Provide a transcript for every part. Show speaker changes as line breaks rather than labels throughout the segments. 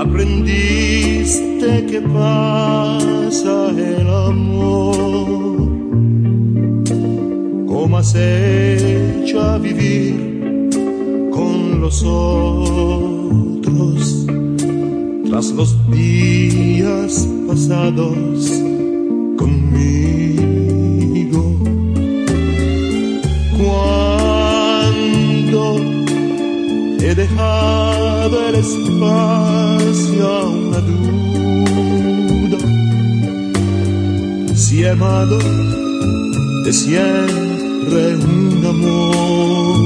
aprendiste que pasa el amor, cómo has hecho a vivir con los otros tras los días pasados conmigo. Dejado el espacio una duda, si he amado de siempre un amor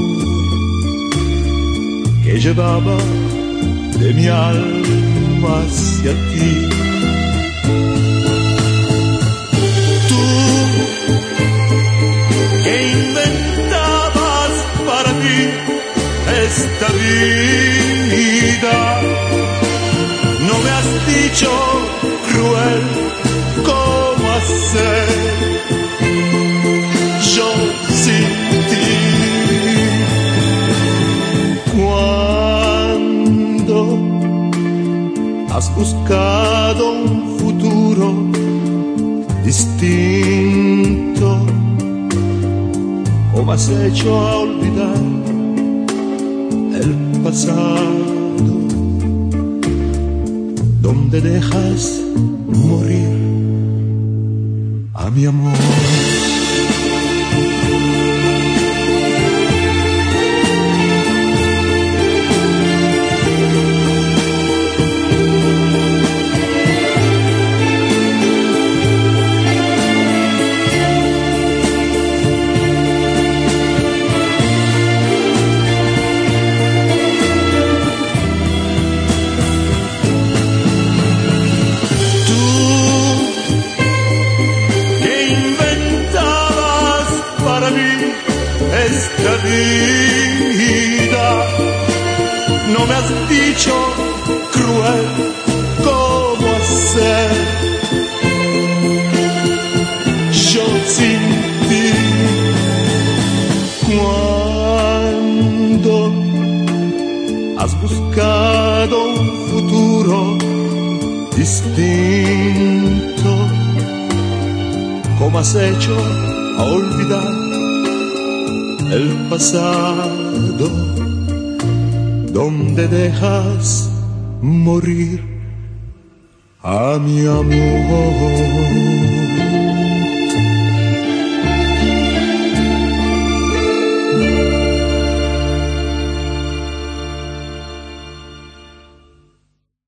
que llevaba de mi alma hacia ti. Vida, no me has dicho cruel cómo hacer yo sin. Cuando has buscado un futuro distinto, ¿cómo has hecho a olvidar el pasado? Donde dejas morir a mi amor. Vida, no me has dicho cruel cómo hacer yo sin ti. Cuando has buscado un futuro distinto. ¿Cómo has hecho a olvidar el pasado? Donde dejas morir a mi amor.